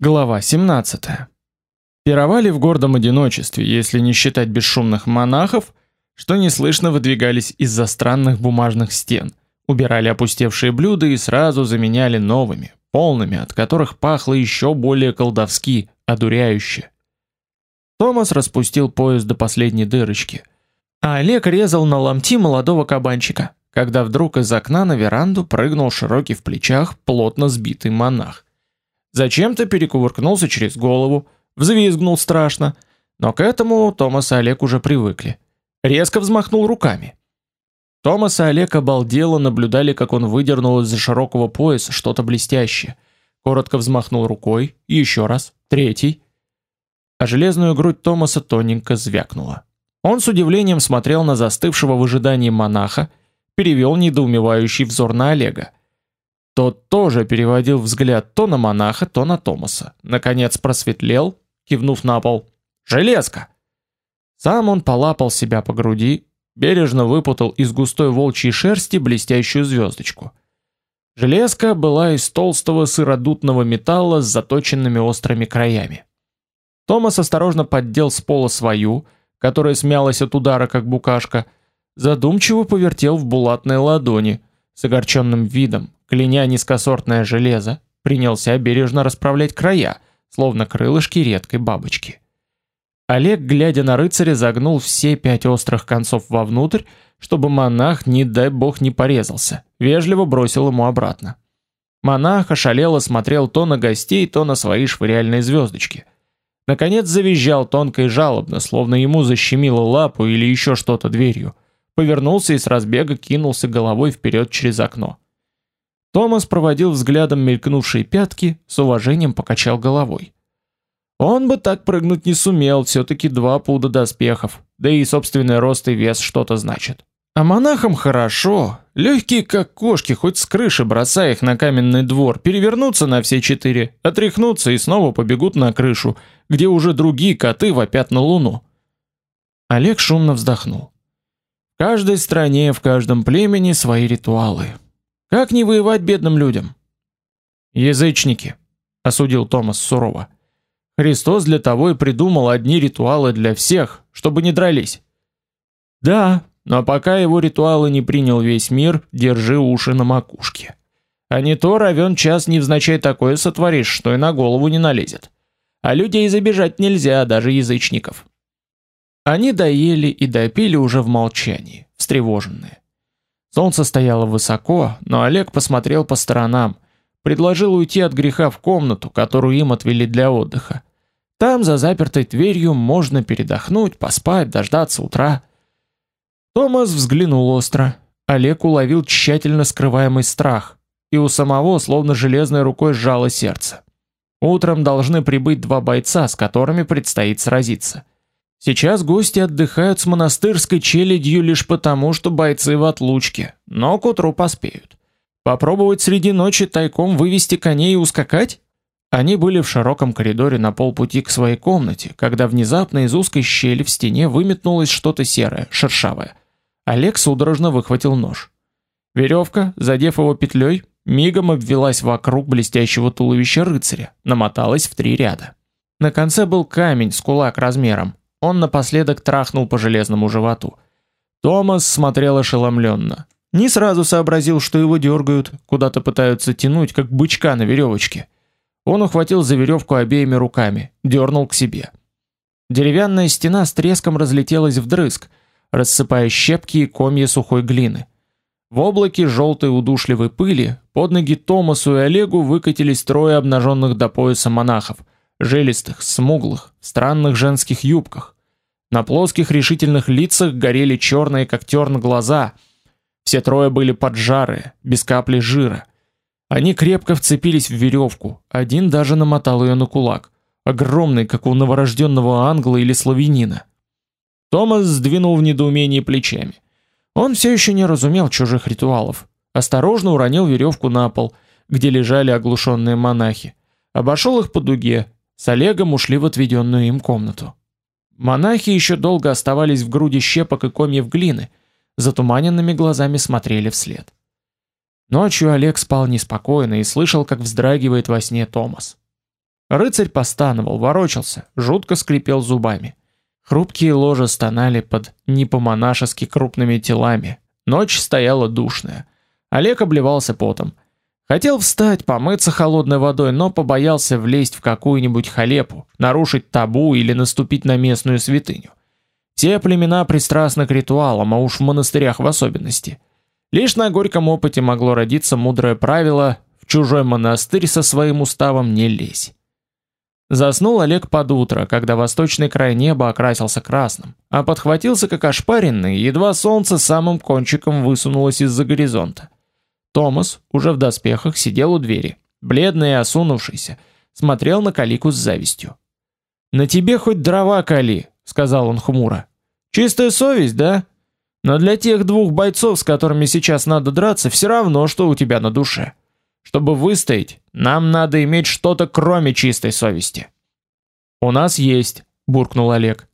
Глава 17. Пировали в гордом одиночестве, если не считать бесшумных монахов, что неслышно выдвигались из-за странных бумажных стен, убирали опустевшие блюда и сразу заменяли новыми, полными, от которых пахло еще более колдовски, одуряюще. Томас распустил пояс до последней дырочки, а Олег резал на ломти молодого кабанчика, когда вдруг из окна на веранду прыгнул широкий в плечах, плотно сбитый монах. Зачем-то перекувыркнулся через голову, взвизгнул страшно, но к этому Томас и Олег уже привыкли. Резко взмахнул руками. Томас и Олег обалдело наблюдали, как он выдернул из-за широкого пояса что-то блестящее. Коротко взмахнул рукой, еще раз, третий. А железную грудь Томаса тоненько звякнула. Он с удивлением смотрел на застывшего в ожидании монаха, перевел недоумевающий взор на Олега. Тот тоже переводил взгляд то на монаха, то на Томаса. Наконец просветлел, кивнув на пол. «Железка!» Сам он полапал себя по груди, бережно выпутал из густой волчьей шерсти блестящую звездочку. Железка была из толстого сыродутного металла с заточенными острыми краями. Томас осторожно поддел с пола свою, которая смялась от удара как букашка, задумчиво повертел в булатной ладони с огорченным видом, кляня низкосортное железо, принялся бережно расправлять края, словно крылышки редкой бабочки. Олег, глядя на рыцаря, загнул все пять острых концов вовнутрь, чтобы монах, не дай бог, не порезался. Вежливо бросил ему обратно. Монах ошалело смотрел то на гостей, то на свои швыряльные звездочки. Наконец завизжал тонко и жалобно, словно ему защемило лапу или еще что-то дверью. Повернулся и с разбега кинулся головой вперед через окно. Томас проводил взглядом мелькнувшие пятки, с уважением покачал головой. Он бы так прыгнуть не сумел, все-таки два пуда доспехов, да и собственный рост и вес что-то значит. А монахам хорошо, легкие как кошки, хоть с крыши бросай их на каменный двор, перевернутся на все четыре, отряхнутся и снова побегут на крышу, где уже другие коты вопят на луну. Олег шумно вздохнул. В каждой стране, в каждом племени свои ритуалы. Как не воевать бедным людям? Язычники, осудил Томас сурово. Христос для того и придумал одни ритуалы для всех, чтобы не дрались. Да, но пока его ритуалы не принял весь мир, держи уши на макушке. А не то равен час невзначай такое сотворишь, что и на голову не налезет. А людей забежать нельзя, даже язычников. Они доели и допили уже в молчании, встревоженные. Солнце стояло высоко, но Олег посмотрел по сторонам, предложил уйти от греха в комнату, которую им отвели для отдыха. Там за запертой дверью можно передохнуть, поспать, дождаться утра. Томас взглянул остро. Олег уловил тщательно скрываемый страх, и у самого словно железной рукой сжало сердце. Утром должны прибыть два бойца, с которыми предстоит сразиться. Сейчас гости отдыхают с монастырской челядью лишь потому, что бойцы в отлучке, но к утру поспеют. Попробовать среди ночи тайком вывести коней и ускакать? Они были в широком коридоре на полпути к своей комнате, когда внезапно из узкой щели в стене выметнулось что-то серое, шершавое. Олег судорожно выхватил нож. Веревка, задев его петлей, мигом обвелась вокруг блестящего туловища рыцаря, намоталась в три ряда. На конце был камень с кулак размером, он напоследок трахнул по железному животу. Томас смотрел ошеломленно. Не сразу сообразил, что его дергают, куда-то пытаются тянуть, как бычка на веревочке. Он ухватил за веревку обеими руками, дернул к себе. Деревянная стена с треском разлетелась вдрызг, рассыпая щепки и комья сухой глины. В облаке желтой удушливой пыли под ноги Томасу и Олегу выкатились трое обнаженных до пояса монахов, жилистых, смуглых, в странных женских юбках. На плоских решительных лицах горели черные, как терн, глаза. Все трое были поджарые, без капли жира. Они крепко вцепились в веревку, один даже намотал ее на кулак, огромный, как у новорожденного англа или славянина. Томас сдвинул в недоумении плечами. Он все еще не разумел чужих ритуалов. Осторожно уронил веревку на пол, где лежали оглушенные монахи. Обошел их по дуге, с Олегом ушли в отведенную им комнату. Монахи еще долго оставались в груди щепок и комьев глины, затуманенными глазами смотрели вслед. Ночью Олег спал неспокойно и слышал, как вздрагивает во сне Томас. Рыцарь постановал, ворочался, жутко скрипел зубами. Хрупкие ложа стонали под не по-монашески крупными телами. Ночь стояла душная. Олег обливался потом. Хотел встать, помыться холодной водой, но побоялся влезть в какую-нибудь халепу, нарушить табу или наступить на местную святыню. Все племена пристрастны к ритуалам, а уж в монастырях в особенности. Лишь на горьком опыте могло родиться мудрое правило: в чужой монастырь со своим уставом не лезь. Заснул Олег под утро, когда восточный край неба окрасился красным, а подхватился как ошпаренный, едва солнце самым кончиком высунулось из-за горизонта. Томас, уже в доспехах, сидел у двери, бледный и осунувшийся, смотрел на Калику с завистью. "На тебе хоть дрова кали", сказал он хмуро. "Чистая совесть, да? Но для тех двух бойцов, с которыми сейчас надо драться, все равно, что у тебя на душе". Чтобы выстоять, нам надо иметь что-то кроме чистой совести. У нас есть, буркнул Олег.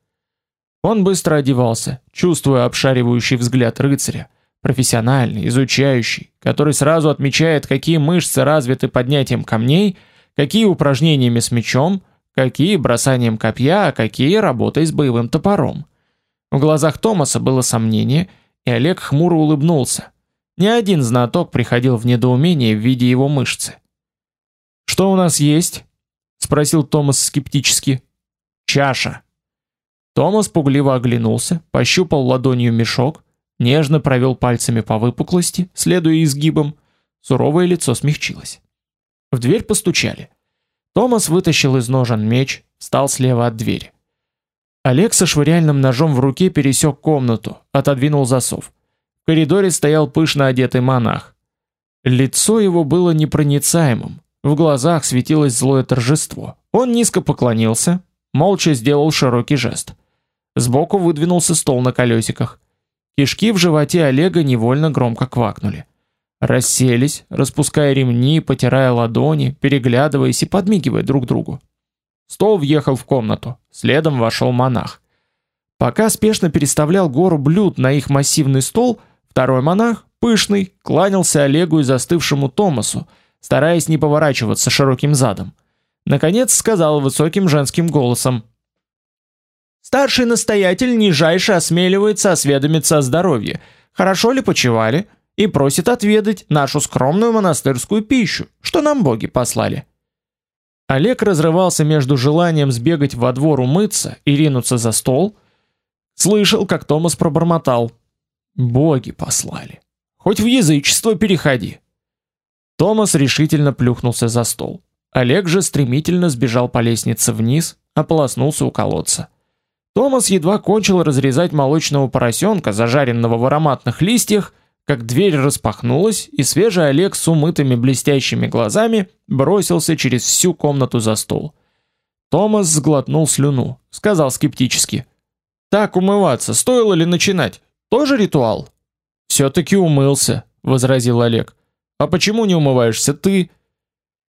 Он быстро одевался, чувствуя обшаривающий взгляд рыцаря, профессиональный, изучающий, который сразу отмечает, какие мышцы развиты поднятием камней, какие упражнениями с мечом, какие бросанием копья, а какие работой с боевым топором. В глазах Томаса было сомнение, и Олег хмуро улыбнулся. Ни один знаток приходил в недоумение в виде его мышцы. Что у нас есть? спросил Томас скептически. Чаша. Томас пугливо оглянулся, пощупал ладонью мешок, нежно провел пальцами по выпуклости, следуя изгибам. Суровое лицо смягчилось. В дверь постучали. Томас вытащил из ножен меч, встал слева от двери. Олег со швыряльным ножом в руке пересек комнату, отодвинул засов. В коридоре стоял пышно одетый монах. Лицо его было непроницаемым, в глазах светилось злое торжество. Он низко поклонился, молча сделал широкий жест. Сбоку выдвинулся стол на колесиках. Кишки в животе Олега невольно громко квакнули. Расселись, распуская ремни, потирая ладони, переглядываясь и подмигивая друг другу. Стол въехал в комнату. Следом вошел монах. Пока спешно переставлял гору блюд на их массивный стол, Второй монах, пышный, кланялся Олегу и застывшему Томасу, стараясь не поворачиваться широким задом. Наконец сказал высоким женским голосом: Старший настоятель нижайше осмеливается осведомиться о здоровье. Хорошо ли почевали? И просит отведать нашу скромную монастырскую пищу, что нам боги послали. Олег разрывался между желанием сбегать во двор умыться и ринуться за стол, слышал, как Томас пробормотал: Боги послали. Хоть в язычество переходи. Томас решительно плюхнулся за стол. Олег же стремительно сбежал по лестнице вниз, ополоснулся у колодца. Томас едва кончил разрезать молочного поросенка, зажаренного в ароматных листьях, как дверь распахнулась, и свежий Олег с умытыми блестящими глазами бросился через всю комнату за стол. Томас сглотнул слюну, сказал скептически: "Так умываться стоило ли начинать? Тоже ритуал? Все-таки умылся, возразил Олег. А почему не умываешься ты?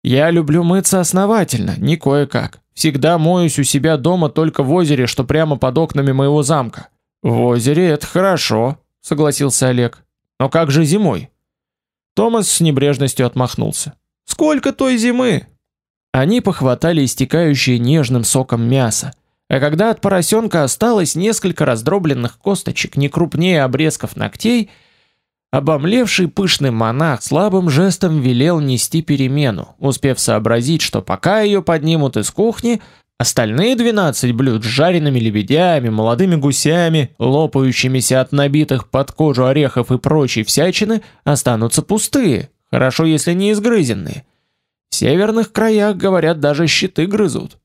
Я люблю мыться основательно, не кое-как. Всегда моюсь у себя дома только в озере, что прямо под окнами моего замка. В озере это хорошо, согласился Олег. Но как же зимой? Томас с небрежностью отмахнулся. Сколько той зимы? Они похватали истекающее нежным соком мясо. А когда от поросенка осталось несколько раздробленных косточек, не крупнее обрезков ногтей, обомлевший пышный монах слабым жестом велел нести перемену, успев сообразить, что пока ее поднимут из кухни, остальные 12 блюд с жареными лебедями, молодыми гусями, лопающимися от набитых под кожу орехов и прочей всячины, останутся пустые, хорошо если не изгрызенные. В северных краях, говорят, даже щиты грызут.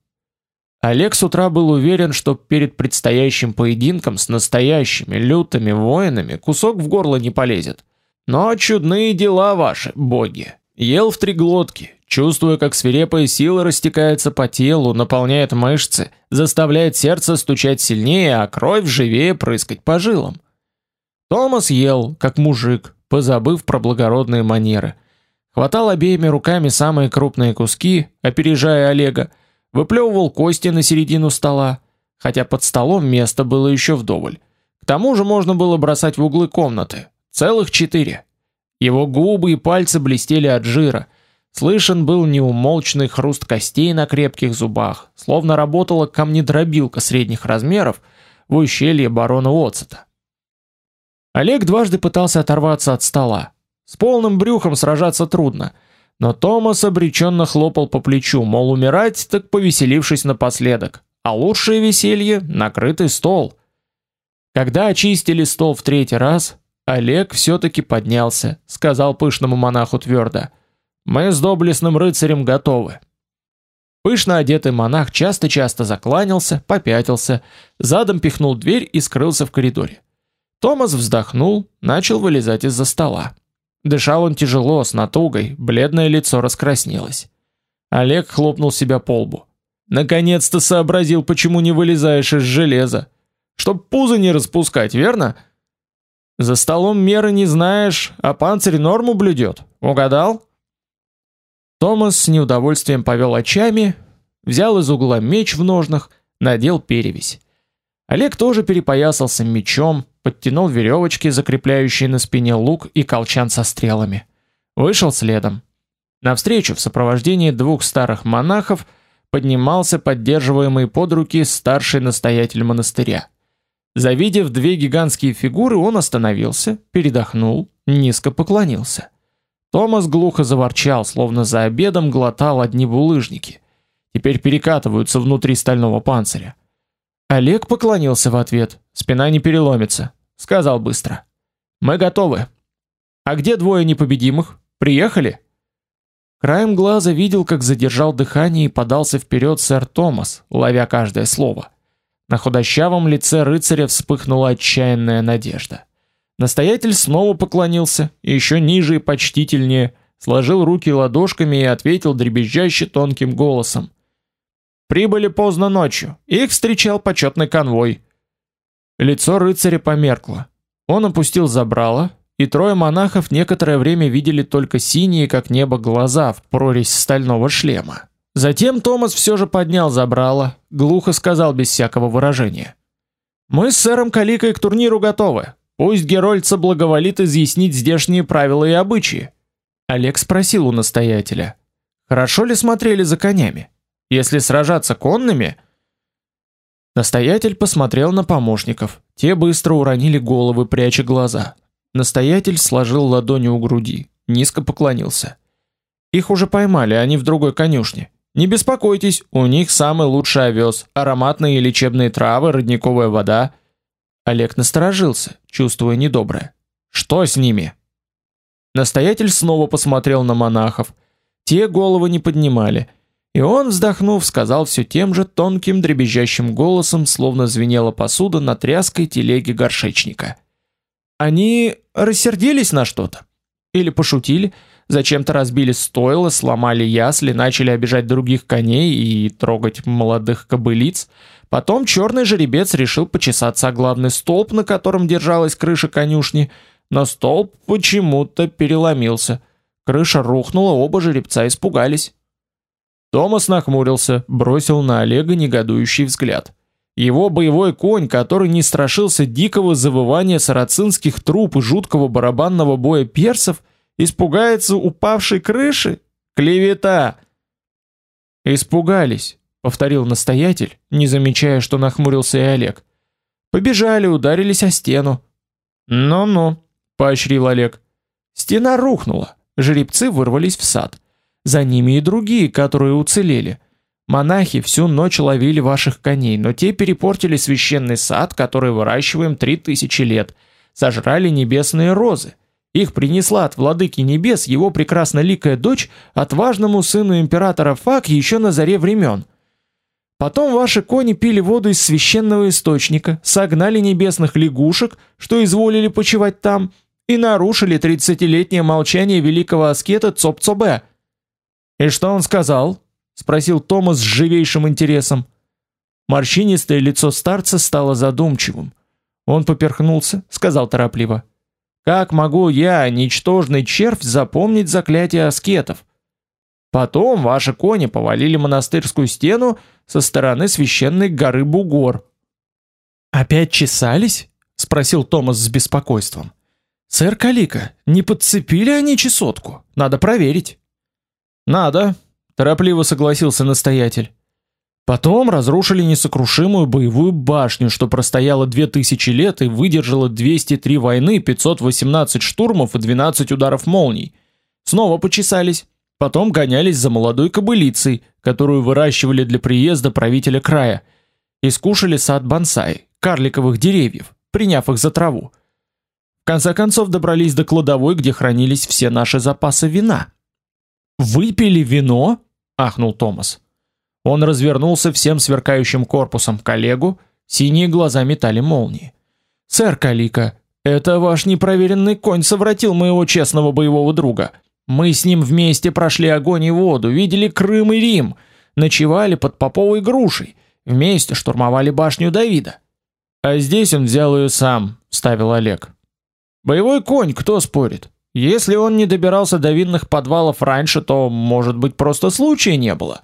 Олег с утра был уверен, что перед предстоящим поединком с настоящими лютыми воинами кусок в горло не полезет. Но чудные дела ваши, боги. Ел в три глотки, чувствуя, как свирепая сила растекается по телу, наполняет мышцы, заставляет сердце стучать сильнее, а кровь живее прыскать по жилам. Томас ел, как мужик, позабыв про благородные манеры. Хватал обеими руками самые крупные куски, опережая Олега, выплевывал кости на середину стола, хотя под столом места было еще вдоволь. К тому же можно было бросать в углы комнаты, целых четыре. Его губы и пальцы блестели от жира. Слышен был неумолчный хруст костей на крепких зубах, словно работала камнедробилка средних размеров в ущелье барона Оцета. Олег дважды пытался оторваться от стола. С полным брюхом сражаться трудно, но Томас обреченно хлопал по плечу, мол, умирать, так повеселившись напоследок, а лучшее веселье — накрытый стол. Когда очистили стол в третий раз, Олег все-таки поднялся, сказал пышному монаху твердо — мы с доблестным рыцарем готовы. Пышно одетый монах часто-часто закланялся, попятился, задом пихнул дверь и скрылся в коридоре. Томас вздохнул, начал вылезать из-за стола. Дышал он тяжело, с натугой, бледное лицо раскраснелось. Олег хлопнул себя по лбу. Наконец-то сообразил, почему не вылезаешь из железа. Чтоб пузо не распускать, верно? За столом меры не знаешь, а панцирь норму блюдет. Угадал? Томас с неудовольствием повел очами, взял из угла меч в ножнах, надел перевязь. Олег тоже перепоясался мечом, подтянул веревочки, закрепляющие на спине лук и колчан со стрелами. Вышел следом. Навстречу в сопровождении двух старых монахов поднимался поддерживаемый под руки старший настоятель монастыря. Завидев две гигантские фигуры, он остановился, передохнул, низко поклонился. Томас глухо заворчал, словно за обедом глотал одни булыжники. Теперь перекатываются внутри стального панциря. Олег поклонился в ответ. Спина не переломится, сказал быстро: "Мы готовы. А где двое непобедимых? Приехали?" Краем глаза видел, как задержал дыхание и подался вперед сэр Томас, ловя каждое слово. На худощавом лице рыцаря вспыхнула отчаянная надежда. Настоятель снова поклонился, еще ниже и почтительнее, сложил руки ладошками и ответил дребезжаще тонким голосом: "Прибыли поздно ночью. Их встречал почетный конвой". Лицо рыцаря померкло. Он опустил забрало, и трое монахов некоторое время видели только синие, как небо, глаза в прорезь стального шлема. Затем Томас все же поднял забрало, глухо сказал без всякого выражения: "Мы с сэром Каликой к турниру готовы. Пусть Герольд соблаговолит изъяснить здешние правила и обычаи. Олег спросил у настоятеля: "Хорошо ли смотрели за конями? Если сражаться конными?" Настоятель посмотрел на помощников. Те быстро уронили головы, пряча глаза. Настоятель сложил ладони у груди, низко поклонился. Их уже поймали, они в другой конюшне. Не беспокойтесь, у них самый лучший овес, ароматные лечебные травы, родниковая вода. Олег насторожился, чувствуя недоброе. Что с ними? Настоятель снова посмотрел на монахов. Те головы не поднимали, и он, вздохнув, сказал все тем же тонким дребезжащим голосом, словно звенела посуда на тряской телеге горшечника. Они рассердились на что-то или пошутили, зачем-то разбили стойло, сломали ясли, начали обижать других коней и трогать молодых кобылиц. Потом черный жеребец решил почесаться о главный столб, на котором держалась крыша конюшни, но столб почему-то переломился. Крыша рухнула, оба жеребца испугались. Томас нахмурился, бросил на Олега негодующий взгляд. Его боевой конь, который не страшился дикого завывания сарацинских труп и жуткого барабанного боя персов, испугается упавшей крыши? Клевета! Испугались, повторил настоятель, не замечая, что нахмурился и Олег. Побежали, ударились о стену. Ну-ну, поощрил Олег. Стена рухнула. Жеребцы вырвались в сад. За ними и другие, которые уцелели. Монахи всю ночь ловили ваших коней, но те перепортили священный сад, который выращиваем три тысячи лет. Сожрали небесные розы. Их принесла от владыки небес его прекрасно ликая дочь отважному сыну императора Фак еще на заре времен. Потом ваши кони пили воду из священного источника, согнали небесных лягушек, что изволили почивать там, и нарушили тридцатилетнее молчание великого аскета Цопцобе. И что он сказал? спросил Томас с живейшим интересом. Морщинистое лицо старца стало задумчивым. Он поперхнулся, сказал торопливо: "Как могу я, ничтожный червь, запомнить заклятие аскетов? Потом ваши кони повалили монастырскую стену со стороны священной горы Бугор. Опять чесались? спросил Томас с беспокойством. Сэр Калика, не подцепили они чесотку? Надо проверить. Надо, торопливо согласился настоятель. Потом разрушили несокрушимую боевую башню, что простояла 2000 лет и выдержала 203 войны, 518 штурмов и 12 ударов молний. Снова почесались, потом гонялись за молодой кобылицей, которую выращивали для приезда правителя края, и скушали сад бонсай, карликовых деревьев, приняв их за траву. В конце концов добрались до кладовой, где хранились все наши запасы вина. Выпили вино? ахнул Томас. Он развернулся всем сверкающим корпусом к коллегу, синие глаза метали молнии. Сэр Калика, это ваш непроверенный конь совратил моего честного боевого друга. Мы с ним вместе прошли огонь и воду, видели Крым и Рим, ночевали под поповой грушей, вместе штурмовали башню Давида. А здесь он взял ее сам, ставил Олег. Боевой конь, кто спорит? Если он не добирался до винных подвалов раньше, то, может быть, просто случая не было.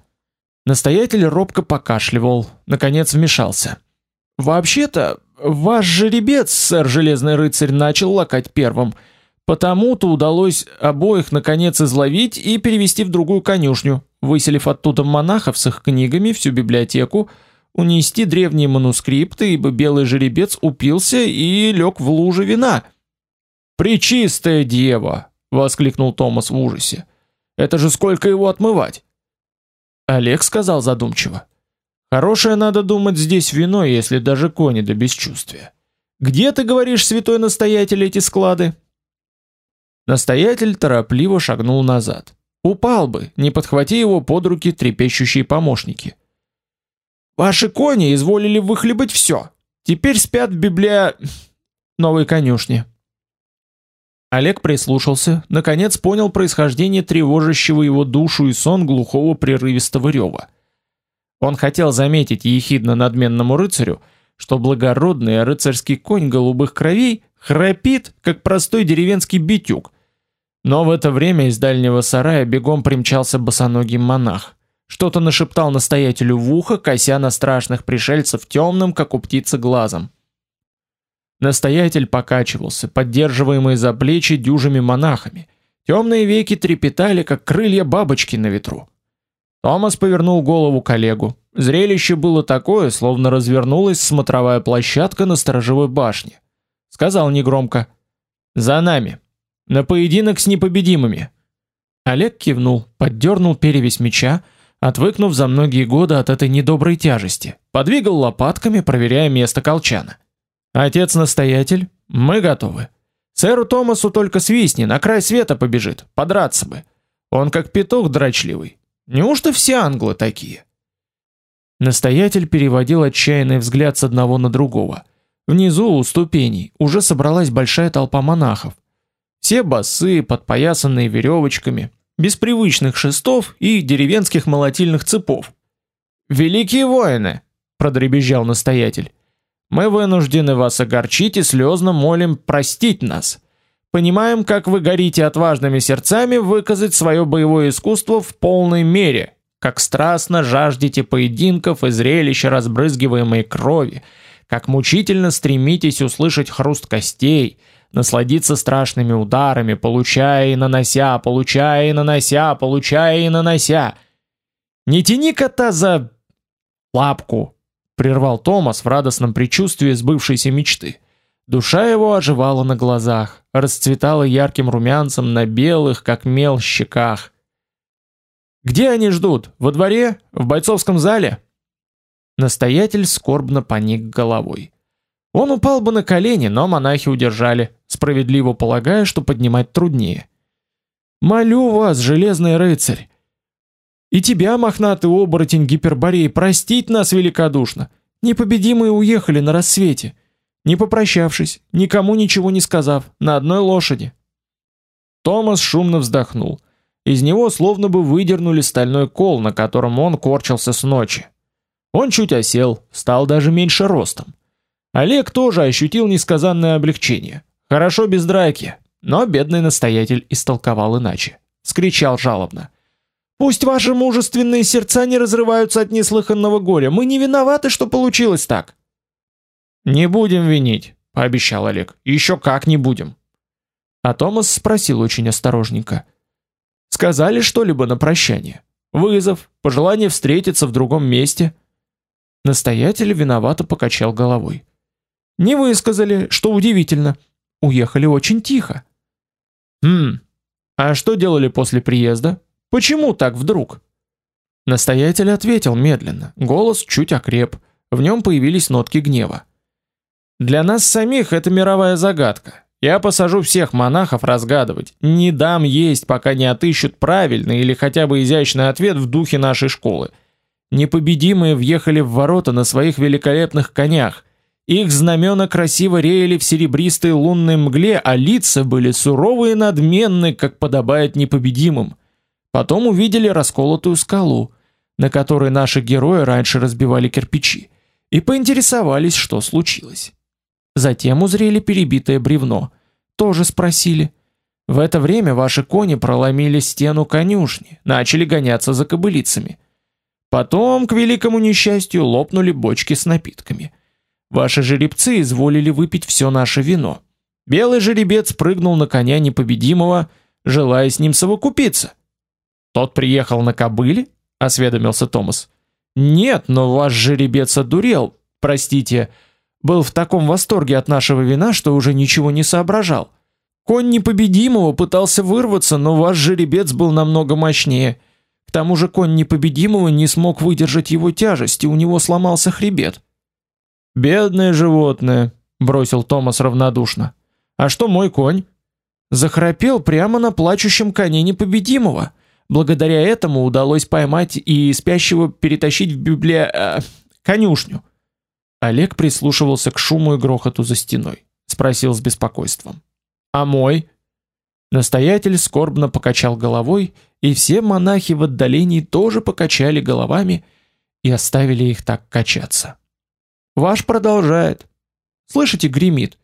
Настоятель робко покашливал, наконец вмешался. Вообще-то, ваш жеребец, сэр Железный рыцарь, начал лакать первым. Потому-то удалось обоих наконец изловить и перевести в другую конюшню, выселив оттуда монахов с их книгами всю библиотеку, унести древние манускрипты, ибо белый жеребец упился и лег в луже вина. «Пречистая дева!» — воскликнул Томас в ужасе. «Это же сколько его отмывать!» Олег сказал задумчиво. Хорошее надо думать здесь вино, если даже кони до бесчувствия. Где ты говоришь, святой настоятель, эти склады? Настоятель торопливо шагнул назад. Упал бы, не подхвати его под руки трепещущие помощники. Ваши кони изволили выхлебать все. Теперь спят в библия новой конюшне. Олег прислушался, наконец понял происхождение тревожащего его душу и сон глухого прерывистого рева. Он хотел заметить ехидно надменному рыцарю, что благородный рыцарский конь голубых кровей храпит, как простой деревенский битюк. Но в это время из дальнего сарая бегом примчался босоногий монах. Что-то нашептал настоятелю в ухо, кося на страшных пришельцев темным, как у птицы, глазом. Настоятель покачивался, поддерживаемый за плечи дюжими монахами. Темные веки трепетали, как крылья бабочки на ветру. Томас повернул голову к Олегу. Зрелище было такое, словно развернулась смотровая площадка на сторожевой башне. Сказал негромко: "За нами, на поединок с непобедимыми". Олег кивнул, поддернул перевязь меча, отвыкнув за многие годы от этой недоброй тяжести, подвигал лопатками, проверяя место колчана. Отец-настоятель, мы готовы. Сэру Томасу только свистни, на край света побежит, подраться бы. Он как петух дрочливый. Неужто все англы такие? Настоятель переводил отчаянный взгляд с одного на другого. Внизу у ступеней уже собралась большая толпа монахов. Все босые, подпоясанные веревочками, без привычных шестов и деревенских молотильных цепов. «Великие воины!» — продребезжал настоятель. Мы вынуждены вас огорчить и слезно молим простить нас. Понимаем, как вы горите отважными сердцами выказать свое боевое искусство в полной мере, как страстно жаждете поединков и зрелища разбрызгиваемой крови, как мучительно стремитесь услышать хруст костей, насладиться страшными ударами, получая и нанося, получая и нанося, получая и нанося. Не тяни кота за лапку, прервал Томас в радостном предчувствии сбывшейся мечты. Душа его оживала на глазах, расцветала ярким румянцем на белых, как мел, щеках. Где они ждут? Во дворе? В бойцовском зале? Настоятель скорбно поник головой. Он упал бы на колени, но монахи удержали, справедливо полагая, что поднимать труднее. Молю вас, железный рыцарь, и тебя, мохнатый оборотень Гиперборей, простить нас великодушно. Непобедимые уехали на рассвете, не попрощавшись, никому ничего не сказав, на одной лошади. Томас шумно вздохнул. Из него словно бы выдернули стальной кол, на котором он корчился с ночи. Он чуть осел, стал даже меньше ростом. Олег тоже ощутил несказанное облегчение. Хорошо без драки, но бедный настоятель истолковал иначе. Скричал жалобно: Пусть ваши мужественные сердца не разрываются от неслыханного горя. Мы не виноваты, что получилось так. Не будем винить, пообещал Олег. Еще как не будем. А Томас спросил очень осторожненько: Сказали что-либо на прощание? Вызов, пожелание встретиться в другом месте? Настоятель виновато покачал головой. Не высказали, что удивительно. Уехали очень тихо. Хм. А что делали после приезда? Почему так вдруг? Настоятель ответил медленно. Голос чуть окреп. В нем появились нотки гнева. Для нас самих это мировая загадка. Я посажу всех монахов разгадывать. Не дам есть, пока не отыщут правильный или хотя бы изящный ответ в духе нашей школы. Непобедимые въехали в ворота на своих великолепных конях. Их знамена красиво реяли в серебристой лунной мгле, а лица были суровые и надменны, как подобает непобедимым. Потом увидели расколотую скалу, на которой наши герои раньше разбивали кирпичи, и поинтересовались, что случилось. Затем узрели перебитое бревно. Тоже спросили. В это время ваши кони проломили стену конюшни, начали гоняться за кобылицами. Потом, к великому несчастью, лопнули бочки с напитками. Ваши жеребцы изволили выпить все наше вино. Белый жеребец прыгнул на коня непобедимого, желая с ним совокупиться. Тот приехал на кобыле? осведомился Томас. Нет, но ваш жеребец одурел. Простите, был в таком восторге от нашего вина, что уже ничего не соображал. Конь непобедимого пытался вырваться, но ваш жеребец был намного мощнее. К тому же конь непобедимого не смог выдержать его тяжесть, и у него сломался хребет. Бедное животное, бросил Томас равнодушно. А что мой конь? Захрапел прямо на плачущем коне непобедимого. Благодаря этому удалось поймать и спящего перетащить в библи... Э, конюшню. Олег прислушивался к шуму и грохоту за стеной. Спросил с беспокойством. «А мой?» Настоятель скорбно покачал головой, и все монахи в отдалении тоже покачали головами и оставили их так качаться. «Ваш продолжает. Слышите, гремит.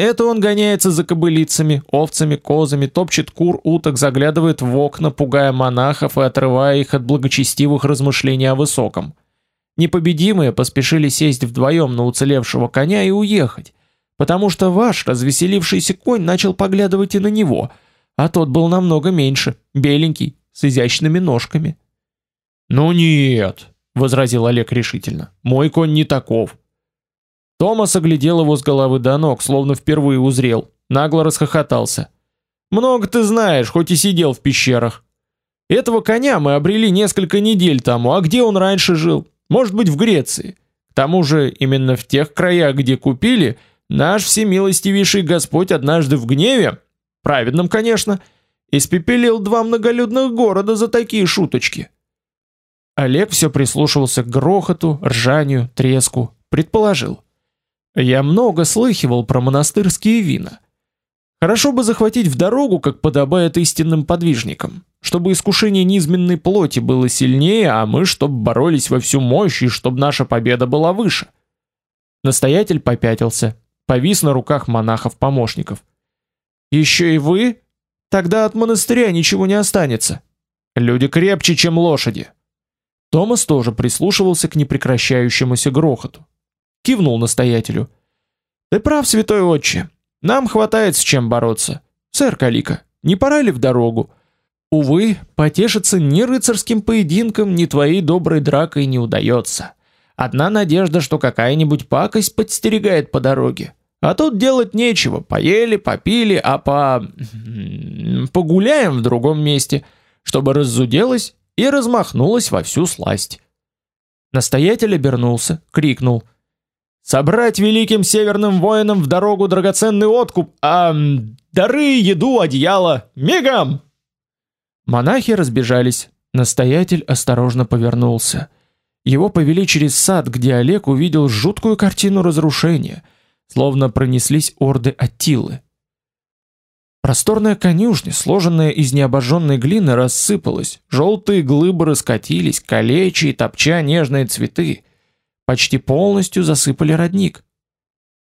Это он гоняется за кобылицами, овцами, козами, топчет кур, уток, заглядывает в окна, пугая монахов и отрывая их от благочестивых размышлений о высоком. Непобедимые поспешили сесть вдвоем на уцелевшего коня и уехать, потому что ваш развеселившийся конь начал поглядывать и на него, а тот был намного меньше, беленький, с изящными ножками. «Ну нет», — возразил Олег решительно, — «мой конь не таков». Томас оглядел его с головы до ног, словно впервые узрел, нагло расхохотался. «Много ты знаешь, хоть и сидел в пещерах. Этого коня мы обрели несколько недель тому, а где он раньше жил? Может быть, в Греции. К тому же, именно в тех краях, где купили, наш всемилостивейший Господь однажды в гневе, праведном, конечно, испепелил два многолюдных города за такие шуточки. Олег все прислушивался к грохоту, ржанию, треску, предположил: "Я много слыхивал про монастырские вина. Хорошо бы захватить в дорогу, как подобает истинным подвижникам чтобы искушение низменной плоти было сильнее, а мы чтоб боролись во всю мощь и чтоб наша победа была выше. Настоятель попятился, повис на руках монахов-помощников. Еще и вы? Тогда от монастыря ничего не останется. Люди крепче, чем лошади. Томас тоже прислушивался к непрекращающемуся грохоту. Кивнул настоятелю. Ты прав, святой отче. Нам хватает с чем бороться. Сэр Калика, не пора ли в дорогу? Увы, потешиться ни рыцарским поединком, ни твоей доброй дракой не удается. Одна надежда, что какая-нибудь пакость подстерегает по дороге. А тут делать нечего, поели, попили, а по... погуляем в другом месте, чтобы раззуделась и размахнулась во всю сласть. Настоятель обернулся, крикнул. «Собрать великим северным воинам в дорогу драгоценный откуп, а дары, еду, одеяло, мигом!» Монахи разбежались. Настоятель осторожно повернулся. Его повели через сад, где Олег увидел жуткую картину разрушения, словно пронеслись орды Аттилы. Просторная конюшня, сложенная из необожженной глины, рассыпалась, желтые глыбы раскатились, калечи и топча нежные цветы. Почти полностью засыпали родник.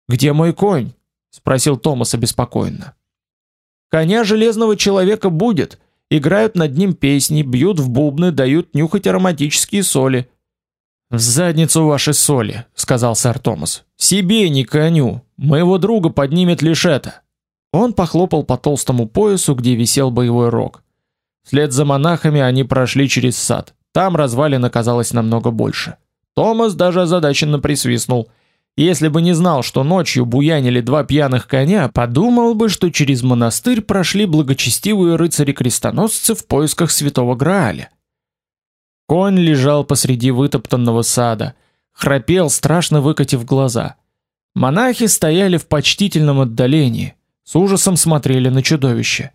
«Где мой конь?» — спросил Томас обеспокоенно. «Коня железного человека будет», играют над ним песни, бьют в бубны, дают нюхать ароматические соли. В задницу ваши соли, сказал сэр Томас. Себе не коню. Моего друга поднимет лишь это. Он похлопал по толстому поясу, где висел боевой рог. Вслед за монахами они прошли через сад. Там развалин оказалось намного больше. Томас даже озадаченно присвистнул. Если бы не знал, что ночью буянили два пьяных коня, подумал бы, что через монастырь прошли благочестивые рыцари-крестоносцы в поисках святого Грааля. Конь лежал посреди вытоптанного сада, храпел, страшно выкатив глаза. Монахи стояли в почтительном отдалении, с ужасом смотрели на чудовище.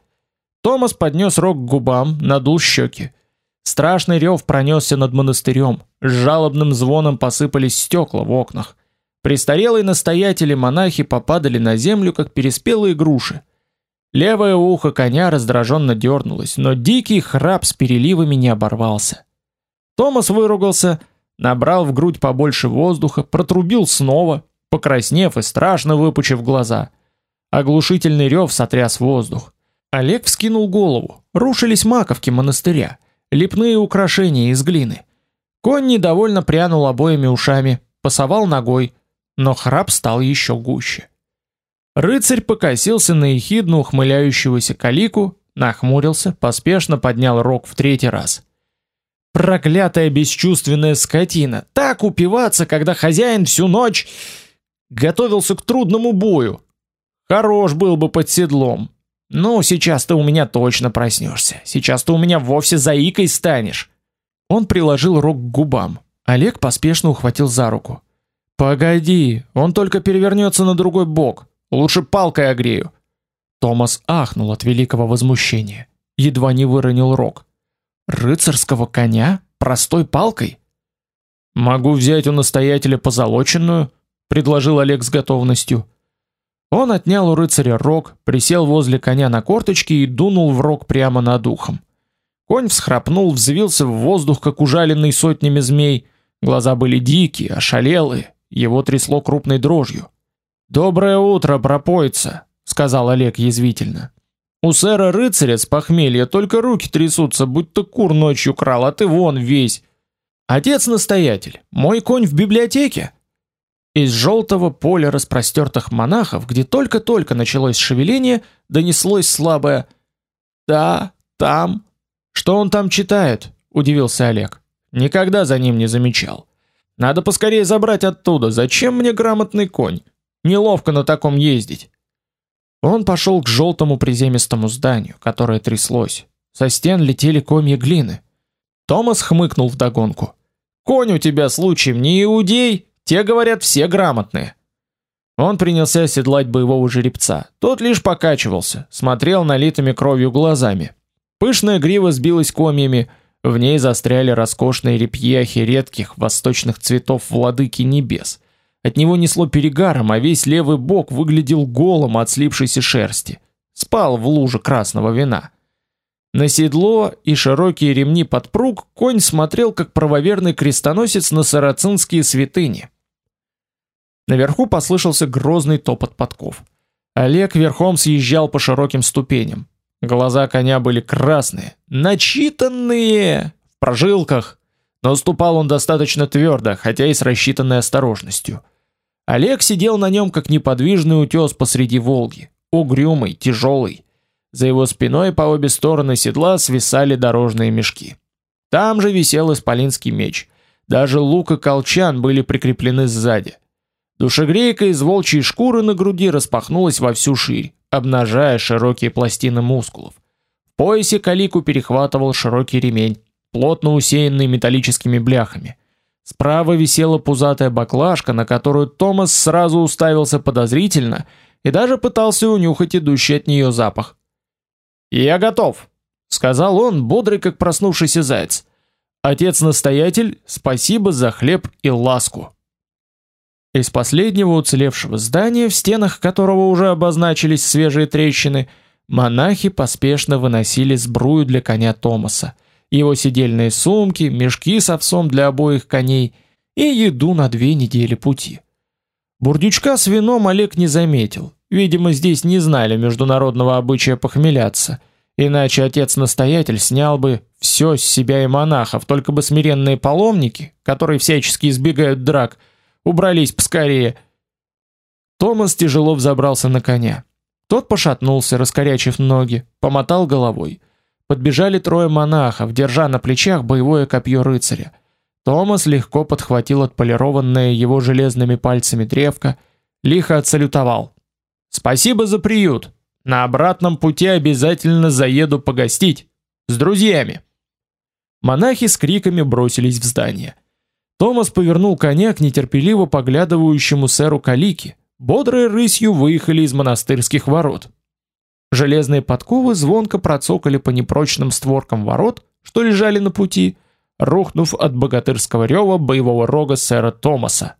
Томас поднес рог к губам, надул щеки. Страшный рев пронесся над монастырем, с жалобным звоном посыпались стекла в окнах. Престарелые настоятели монахи попадали на землю, как переспелые груши. Левое ухо коня раздраженно дернулось, но дикий храп с переливами не оборвался. Томас выругался, набрал в грудь побольше воздуха, протрубил снова, покраснев и страшно выпучив глаза. Оглушительный рев сотряс воздух. Олег вскинул голову. Рушились маковки монастыря, лепные украшения из глины. Конь недовольно прянул обоими ушами, посовал ногой, но храп стал еще гуще. Рыцарь покосился на ехидно ухмыляющегося калику, нахмурился, поспешно поднял рог в третий раз. Проклятая бесчувственная скотина, так упиваться, когда хозяин всю ночь готовился к трудному бою. Хорош был бы под седлом. Ну, сейчас ты у меня точно проснешься. Сейчас ты у меня вовсе заикой станешь. Он приложил рог к губам. Олег поспешно ухватил за руку. Погоди, он только перевернется на другой бок. Лучше палкой огрею. Томас ахнул от великого возмущения, едва не выронил рог. Рыцарского коня простой палкой? Могу взять у настоятеля позолоченную, предложил Олег с готовностью. Он отнял у рыцаря рог, присел возле коня на корточки и дунул в рог прямо над ухом. Конь всхрапнул, взвился в воздух, как ужаленный сотнями змей. Глаза были дикие, ошалелые, его трясло крупной дрожью. "Доброе утро, пропойца", сказал Олег язвительно. "У сэра рыцаря с похмелья только руки трясутся, будто кур ночью крал, а ты вон весь. Отец настоятель, мой конь в библиотеке". Из желтого поля распростертых монахов, где только-только началось шевеление, донеслось слабое: "Да, там. Что он там читает?" удивился Олег. Никогда за ним не замечал. Надо поскорее забрать оттуда. Зачем мне грамотный конь? Неловко на таком ездить. Он пошел к желтому приземистому зданию, которое тряслось. Со стен летели комья глины. Томас хмыкнул вдогонку. Конь у тебя случаем не иудей? Те говорят, все грамотные. Он принялся седлать боевого жеребца. Тот лишь покачивался, смотрел налитыми кровью глазами. Пышная грива сбилась комьями, в ней застряли роскошные репьяхи редких восточных цветов владыки небес. От него несло перегаром, а весь левый бок выглядел голым от слипшейся шерсти. Спал в луже красного вина. На седло и широкие ремни подпруг конь смотрел как правоверный крестоносец на сарацинские святыни. Наверху послышался грозный топот подков. Олег верхом съезжал по широким ступеням. Глаза коня были красные, начитанные, в прожилках, но ступал он достаточно твердо, хотя и с рассчитанной осторожностью. Олег сидел на нем как неподвижный утес посреди Волги, угрюмый, тяжелый. За его спиной по обе стороны седла свисали дорожные мешки. Там же висел исполинский меч. Даже лук и колчан были прикреплены сзади. Душегрейка из волчьей шкуры на груди распахнулась во всю ширь, обнажая широкие пластины мускулов. В поясе калику перехватывал широкий ремень, плотно усеянный металлическими бляхами. Справа висела пузатая баклажка, на которую Томас сразу уставился подозрительно и даже пытался унюхать идущий от нее запах. "Я готов", сказал он, бодрый как проснувшийся заяц. Отец-настоятель, спасибо за хлеб и ласку. Из последнего уцелевшего здания, в стенах которого уже обозначились свежие трещины, монахи поспешно выносили сбрую для коня Томаса, его седельные сумки, мешки с овсом для обоих коней и еду на две недели пути. Бурдючка с вином Олег не заметил. Видимо, здесь не знали международного обычая похмеляться, иначе отец-настоятель снял бы все с себя и монахов, только бы смиренные паломники, которые всячески избегают драк, убрались поскорее. Томас тяжело взобрался на коня. Тот пошатнулся, раскорячив ноги, помотал головой. подбежали трое монахов, держа на плечах боевое копье рыцаря. Томас легко подхватил отполированное его железными пальцами древко, лихо отсалютовал. Спасибо за приют. На обратном пути обязательно заеду погостить с друзьями. Монахи с криками бросились в здание. Томас повернул коня к нетерпеливо поглядывающему сэру Калики. Бодрой рысью выехали из монастырских ворот. Железные подковы звонко процокали по непрочным створкам ворот, что лежали на пути, рухнув от богатырского рева боевого рога сэра Томаса.